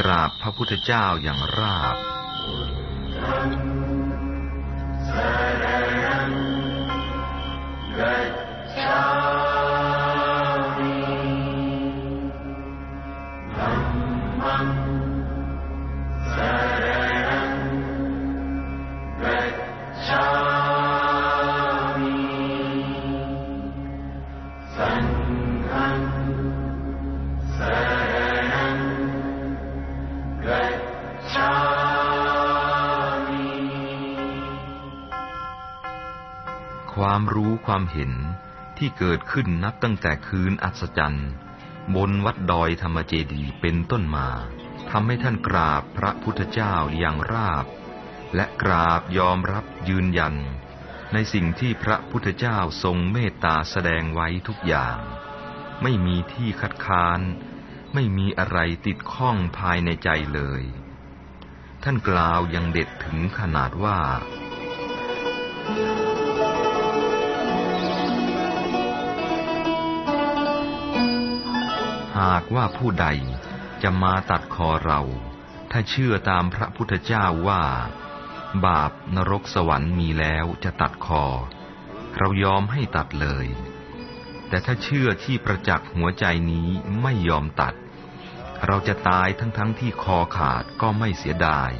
กราบพระพุทธเจ้าอย่างราบ ความรู้ความเห็นที่เกิดขึ้นนับตั้งแต่คืนอัศจรรย์ บนวัดดอยธรรมเจดีเป็นต้นมาทำให้ท่านกราบพระพุทธเจ้าอย่างราบ และกราบยอมรับยืนยัน ในสิ่งที่พระพุทธเจ้าทรงเมตตาแสดงไว้ทุกอย่าง ไม่มีที่คัดค้าน ไม่มีอะไรติดข้องภายในใจเลย ท่านกล่าวยังเด็ดถึงขนาดว่า หากว่าผู้ใดจะมาตัดคอเรา ถ้าเชื่อตามพระพุทธเจ้าว่า บาปนรกสวรรค์มีแล้วจะตัดคอ เรายอมให้ตัดเลย แต่ถ้าเชื่อที่ประจักษ์หัวใจนี้ไม่ยอมตัด เราจะตายทั้งๆทที่คอขาดก็ไม่เสียดาย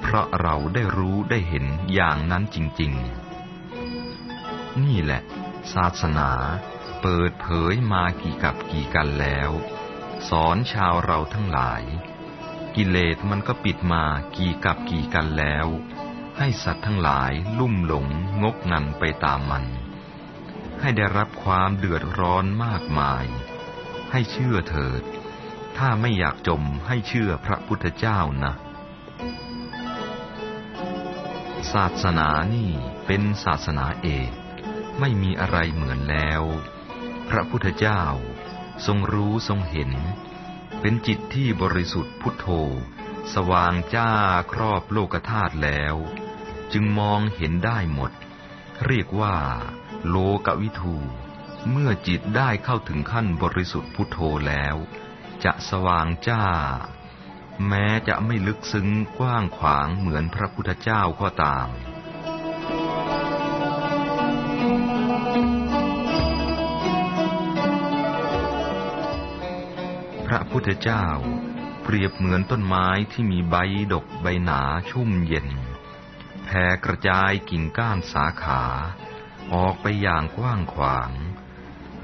เพราะเราได้รู้ได้เห็นอย่างนั้นจริง ๆ นี่แหละ ศาสนา เปิดเผยมากี่กับกี่กันแล้ว สอนชาวเราทั้งหลาย กิเลสมันก็ปิดมากี่กับกี่กันแล้ว ให้สัตว์ทั้งหลายลุ่มหลงงกงันไปตามมัน ให้ได้รับความเดือดร้อนมากมาย ให้เชื่อเถิด ถ้าไม่อยากจมให้เชื่อพระพุทธเจ้านะศาสนานี่เป็นศาสนาเอก ไม่มีอะไรเหมือนแล้ว พระพุทธเจ้า ทรงรู้ทรงเห็น เป็นจิตที่บริสุทธิ์พุทโธ สว่างจ้าครอบโลกธาตุแล้ว จึงมองเห็นได้หมด เรียกว่า โลกวิทู เมื่อจิตได้เข้าถึงขั้นบริสุทธิ์พุทโธแล้ว จะสว่างจ้า แม้จะไม่ลึกซึ้งกว้างขวางเหมือนพระพุทธเจ้าก็ตาม ระพุทธเจ้า เปรียบเหมือนต้นไม้ที่มีใบดกใบหนาชุ่มเย็นแผ่กระจายกิ่งก้านสาขา ออกไปอย่างกว้างขวาง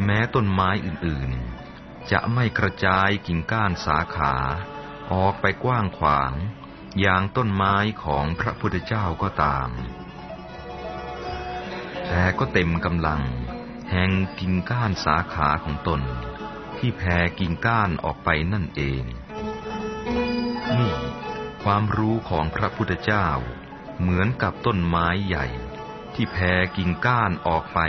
แม้ต้นไม้อื่นๆ จะไม่กระจายกิ่งก้านสาขา ออกไปกว้างขวาง อย่างต้นไม้ของพระพุทธเจ้าก็ตาม แต่ก็เต็มกำลัง แห่งกิ่งก้านสาขาของตน ที่แผ่กิ่งก้านออกไปนั่นเอง นี่ ความรู้ของพระพุทธเจ้า เหมือนกับต้นไม้ใหญ่ ที่แผ่กิ่งก้านออกไป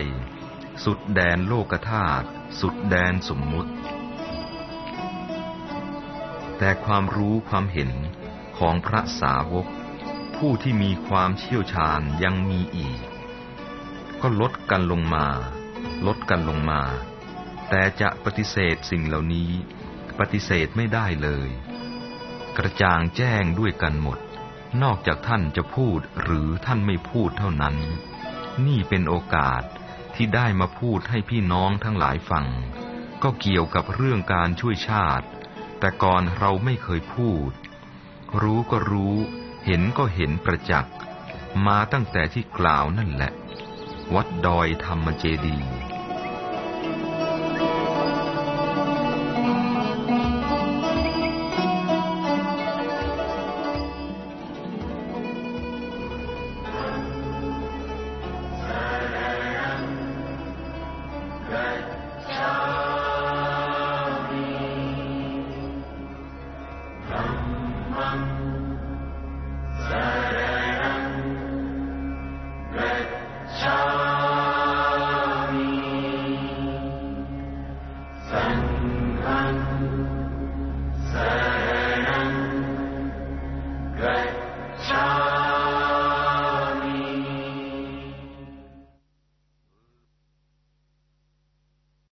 สุดแดนโลกธาตุสุดแดนสมมุติ แต่ความรู้ความเห็นของพระสาวก ผู้ที่มีความเชี่ยวชาญยังมีอีก ก็ลดกันลงมา ลดกันลงมา แต่จะปฏิเสธสิ่งเหล่านี้ ปฏิเสธไม่ได้เลย กระจ่างแจ้งด้วยกันหมด นอกจากท่านจะพูดหรือท่านไม่พูดเท่านั้น นี่เป็นโอกาสที่ได้มาพูดให้พี่น้องทั้งหลายฟัง ก็เกี่ยวกับเรื่องการช่วยชาติ แต่ก่อนเราไม่เคยพูด รู้ก็รู้ เห็นก็เห็นประจักษ์ มาตั้งแต่ที่กล่าวนั่นแหละ วัดดอยธรรมเจดีย์